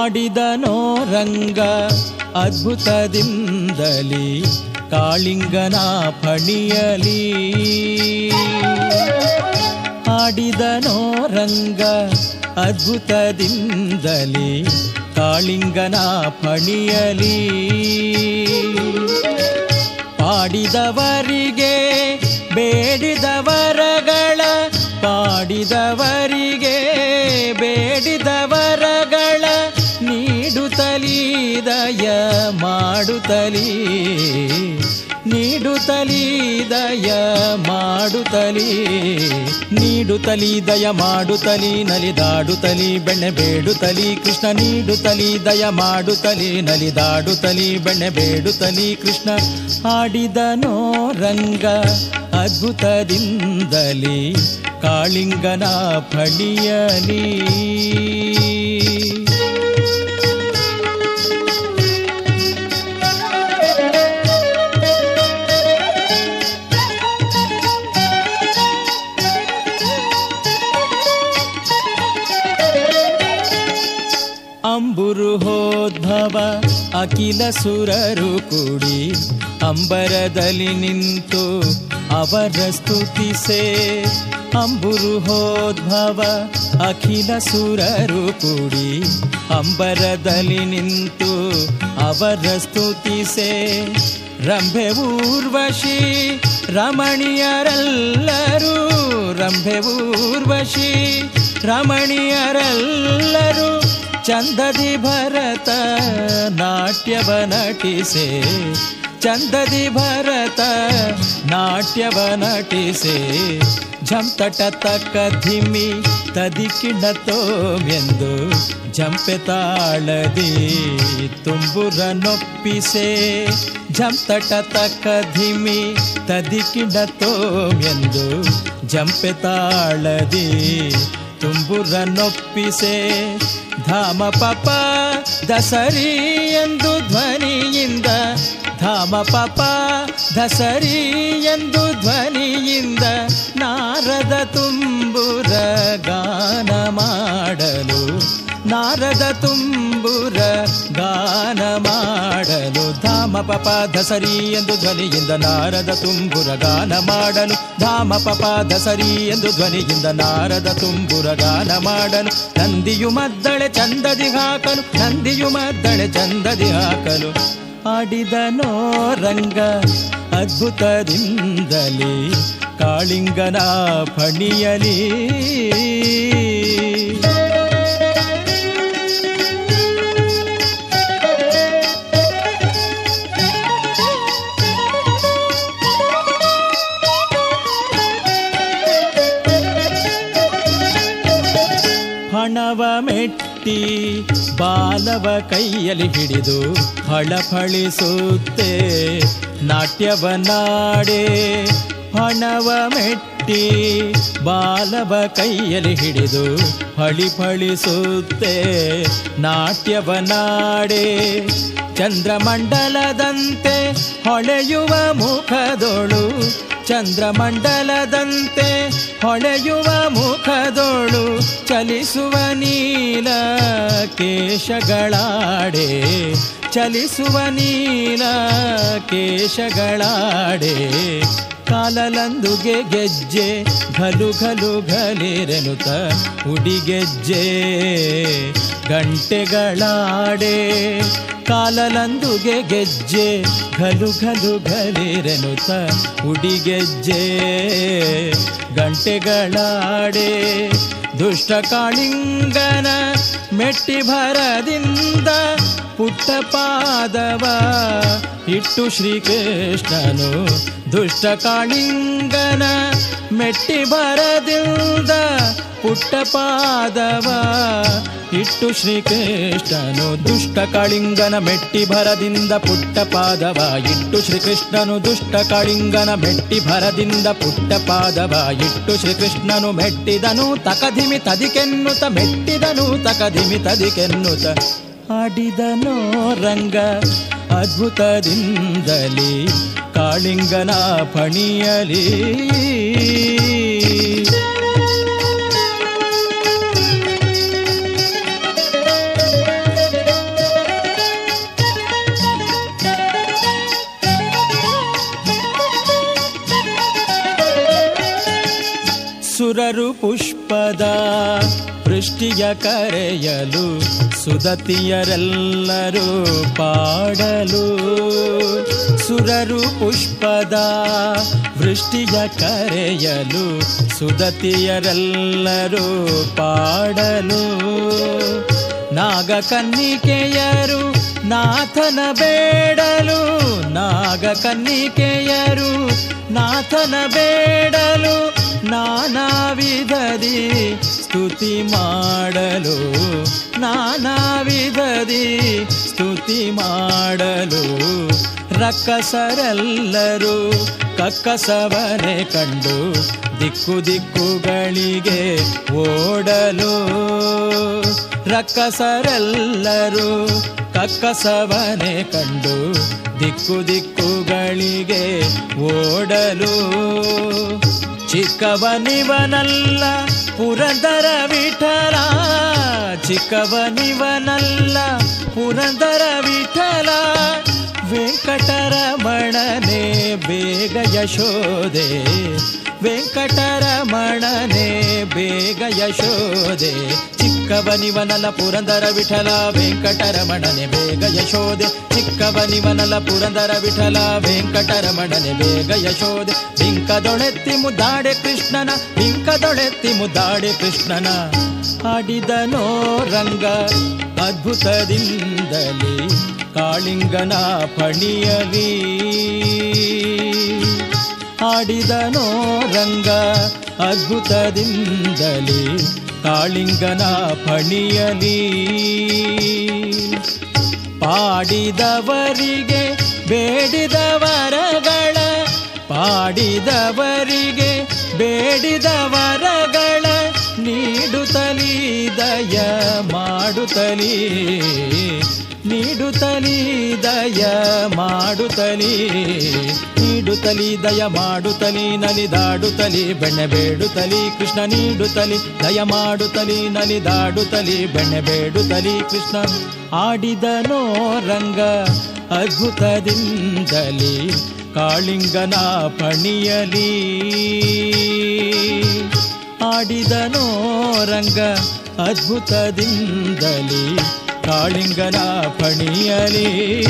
ಆಡಿದನೋ ರಂಗ ಅದ್ಭುತದಿಂದಲಿ ಕಾಳಿಂಗನ ಫಣಿಯಲಿ ಆಡಿದನೋ ರಂಗ ಅದ್ಭುತದಿಂದಲಿ ಕಾಳಿಂಗನ ಫಣಿಯಲಿ ಪಾಡಿದವರಿಗೆ ಬೇಡಿದವರಗಳ ಪಾಡಿದವರಿಗೆ ದಯ ಮಾಡುತ್ತಲೀ, ನೀಡುತ್ತಲೀ ದಯ ಮಾಡುತ್ತಲೀ, ನೀಡುತ್ತಲೀ ದಯ ಮಾಡುತ್ತಲೀ, ನಲಿದಾಡುತ್ತಲೀ, ಬೆಣ್ಣೆ ಬೇಡುತ್ತಲೀ, ಕೃಷ್ಣ ನೀಡುತ್ತಲೀ ದಯ ಮಾಡುತ್ತಲೀ, ನಲಿದಾಡುತ್ತಲೀ, ಬೆಣ್ಣೆ ಬೇಡುತ್ತಲೀ, ಕೃಷ್ಣ ಆಡಿದನೋ ರಂಗ ಅದ್ಭುತದಿಂದಲಿ, ಕಾಳಿಂಗನ ಫಣಿಯಲಿ ಅಂಬುರು ಹೋದ್ಭವ ಅಖಿಲ ಸುರರು ಕೂಡಿ ಅಂಬರದಲ್ಲಿ ನಿಂತು ಅವರ ಸ್ತುತಿಸೆ ಅಂಬುರು ಹೋದ್ಭವ, ಅಖಿಲ ಸುರರು ಕೂಡಿ ಅಂಬರದಲ್ಲಿ ನಿಂತು ಅವರ ಸ್ತುತಿಸೆ ರಂಭೆ ಊರ್ವಶಿ ರಮಣೀಯರೆಲ್ಲರೂ, ರಂಭೆ ಊರ್ವಶಿ ರಮಣಿಯರೆಲ್ಲರೂ ಚಂದದಿ ಭರತ ನಾಟ್ಯವ ನಟಿಸೆ. ಚಂದದಿ ಭರತ ನಾಟ್ಯವ ನಟಿಸೆ. ಝಂತಟ ತಕ್ಕ ಧಿಮಿ ತದಿಕಿಣತೋಮೆಂದು ಜಂಪೆ ತಾಳದಿ ತುಂಬುರ ನೊಪ್ಪಿಸೆ. ಜಂತಟ ತಕ್ಕ ಧಿಮಿ ತದಿಕಿಣತೋಮೆಂದು ಜಂಪೆ ತಾಳದಿ ತುಂಬುರ ನೊಪ್ಪಿಸೆ. ಧಾಮ ಪಪ ದಸರಿ ಎಂದು ಧ್ವನಿಯಿಂದ. ಧಾಮ ಪಪ ದಸರಿ ಎಂದು ಧ್ವನಿಯಿಂದ. ನಾರದ ತುಂಬುರ ಗಾನ ಮಾಡಲು ನಾರದ ತುಂಬುರ ಗಾನ ಮಾಡಲು ಧಾಮ ಪಪ ದಸರಿ ಎಂದು ಧ್ವನಿಯಿಂದ ನಾರದ ತುಂಬುರ ಗಾನ ಮಾಡಲು ಧಾಮ ಪಪ ದಸರಿ ಎಂದು ಧ್ವನಿಯಿಂದ ನಾರದ ತುಂಬುರ ಗಾನ ಮಾಡಲು ನಂದಿಯು ಮದ್ದಳೆ ಚಂದದಿ ಹಾಕಲು, ನಂದಿಯು ಮದ್ದಳೆ ಚಂದದಿ ಹಾಕಲು ಆಡಿದನೋ ರಂಗ ಅದ್ಭುತದಿಂದಲೇ ಕಾಳಿಂಗನ ಫಣಿಯಲಿ. ಮೆಟ್ಟಿ ಬಾಲವ ಕೈಯಲ್ಲಿ ಹಿಡಿದು ಫಳಫಳಿಸುತ್ತೆ ನಾಟ್ಯವನಾಡೆ ಹಣವ ಮೆಟ್ಟಿ ಬಾಲವ ಕೈಯಲ್ಲಿ ಹಿಡಿದು ಫಳಿಫಳಿಸುತ್ತೆ ನಾಡೆ ಚಂದ್ರಮಂಡಲದಂತೆ ಹೊಳೆಯುವ ಮುಖದೋಳು. ಚಂದ್ರಮಂಡಲದಂತೆ ಹೊಳೆಯುವ ಮುಖದೋಳು. ಚಲಿಸುವ ನೀಲ ಕೇಶಗಳಾಡೆ. ಚಲಿಸುವ ನೀಲ ಕೇಶಗಳಾಡೆ. ಕಾಲಲಂದುಗೆ ಗೆಜ್ಜೆ ಘಲು ಘಲು ಘಲಿರೆನುತ ಉಡಿಗೆಜ್ಜೆ ಗಂಟೆಗಳಾಡೆ ಕಾಲಲಂದುಗೆ ಗೆಜ್ಜೆ, ಘಲು ಘಲು ಘಲಿರೆನುತ ಉಡಿಗೆಜ್ಜೆ ಗಂಟೆಗಳಾಡೆ ದುಷ್ಟ ಕಾಳಿಂಗನ ಮೆಟ್ಟಿ ಭರದಿಂದ ಪುಟ್ಟ ಪಾದವ ಇಟ್ಟು ಶ್ರೀಕೃಷ್ಣನು ದುಷ್ಟ ಕಾಳಿಂಗನ ಮೆಟ್ಟಿ ಭರದಿಂದ ಪುಟ್ಟ ಪಾದವ ಇಟ್ಟು ಶ್ರೀಕೃಷ್ಣನು ದುಷ್ಟ ಕಾಳಿಂಗನ ಮೆಟ್ಟಿ ಭರದಿಂದ ಪುಟ್ಟ ಪಾದವ. ಇಟ್ಟು ಶ್ರೀಕೃಷ್ಣನು ದುಷ್ಟ ಕಾಳಿಂಗನ ಮೆಟ್ಟಿ ಭರದಿಂದ ಪುಟ್ಟ ಪಾದವ. ಇಟ್ಟು ಶ್ರೀಕೃಷ್ಣನು ಮೆಟ್ಟಿದನು ತಕಧಿಮಿ ತದಿಕೆನ್ನುತ ಮೆಟ್ಟಿದನು ತಕಧಿಮಿ ತದಿಕೆನ್ನುತ ಆಡಿದನೋ ರಂಗ ಅದ್ಭುತದಿಂದಲಿ, ಕಾಳಿಂಗನ ಫಣಿಯಲಿ. ಸುರರು ಪುಷ್ಪದ ವೃಷ್ಟಿಯ ಕರೆಯಲು ಸುದತಿಯರೆಲ್ಲರೂ ಪಾಡಲು. ಸುರರು ಪುಷ್ಪದ ವೃಷ್ಟಿಯ ಕರೆಯಲು ಸುದತಿಯರೆಲ್ಲರೂ ಪಾಡಲು. ನಾಗಕನ್ನಿಕೆಯರು ನಾಥನ ಬೇಡಲು ನಾಗಕನ್ನಿಕೆಯರು ನಾಥನ ಬೇಡಲು ನಾನಾ ವಿಧದಿ ಸ್ತುತಿ ಮಾಡಲು ನಾನಾ ವಿಧದಿ ಸ್ತುತಿ ಮಾಡಲು ರಕ್ಕಸರೆಲ್ಲರೂ ಕಕ್ಕಸವನೆ ಕಂಡು ದಿಕ್ಕು ದಿಕ್ಕುಗಳಿಗೆ ಓಡಲು. ರಕ್ಕಸರೆಲ್ಲರೂ ಕಕ್ಕಸವನೆ ಕಂಡು ದಿಕ್ಕು ದಿಕ್ಕುಗಳಿಗೆ ಓಡಲು. ಚಿಕ್ಕವನಿವನಲ್ಲ ಪುರಂದರ ವಿಠಲ. ಚಿಕ್ಕವನಿವನಲ್ಲ ಪುರಂದರ ವಿಠಲ. ವೆಂಕಟರಮಣನೆ, ಬೇಗ ಯಶೋದೆ ವೆಂಕಟರಮಣನೆ, ಬೇಗ ಯಶೋದೆ ಚಿಕ್ಕವನಿವನಲ ಪುರಂದರ ವಿಠಲ, ವೆಂಕಟರಮಣನೆ, ಬೇಗ ಯಶೋದೆ ಚಿಕ್ಕವನಿವನಲ ಪುರಂದರ ವಿಠಲ, ವೆಂಕಟರಮಣನೆ, ಬೇಗ ಯಶೋದೆ ಬಿಂಕದೊಳೆತ್ತಿ ಮುದ್ದಾಡೆ ಕೃಷ್ಣನ ಬಿಂಕದೊಳೆತ್ತಿ ಮುದ್ದಾಡೆ ಕೃಷ್ಣನ. ಆಡಿದನೋ ರಂಗ ಅದ್ಭುತದಿಂದಲೇ ಕಾಳಿಂಗನ ಪಣಿಯಲಿ ಆಡಿದನೋ ರಂಗ ಅದ್ಭುತದಿಂದಲೇ ಕಾಳಿಂಗನ ಪಣಿಯಲಿ ಪಾಡಿದವರಿಗೆ ಬೇಡಿದ ವರಗಳ ಪಾಡಿದವರಿಗೆ ಬೇಡಿದವರಗಳ ನೀಡುತ್ತಲೀ ದಯ ಮಾಡುತ್ತಲೀ ನೀಡುತ್ತಲೀ ದಯ ಮಾಡುತ್ತಲೀ ನೀಡುತ್ತಲೀ ದಯ ಮಾಡುತ್ತಲೀ ನಲಿದಾಡುತ್ತಲೀ ಬೆಣ್ಣೆ ಬೇಡುತ್ತಲೀ ಕೃಷ್ಣ ನೀಡುತ್ತಲೀ ದಯ ಮಾಡುತ್ತಲೀ ನಲಿದಾಡುತ್ತಲೀ ಬೆಣ್ಣೆ ಬೇಡುತ್ತಲೀ ಕೃಷ್ಣ ಆಡಿದನೋ ರಂಗ ಅದ್ಭುತದಿಂದಲೇ. ಕಾಳಿಂಗನ ಪಣಿಯಲಿ. ಆಡಿದನೋ ರಂಗ ಅದ್ಭುತದಿಂದಲಿ ಕಾಳಿಂಗನ ಪಣಿಯಲಿ.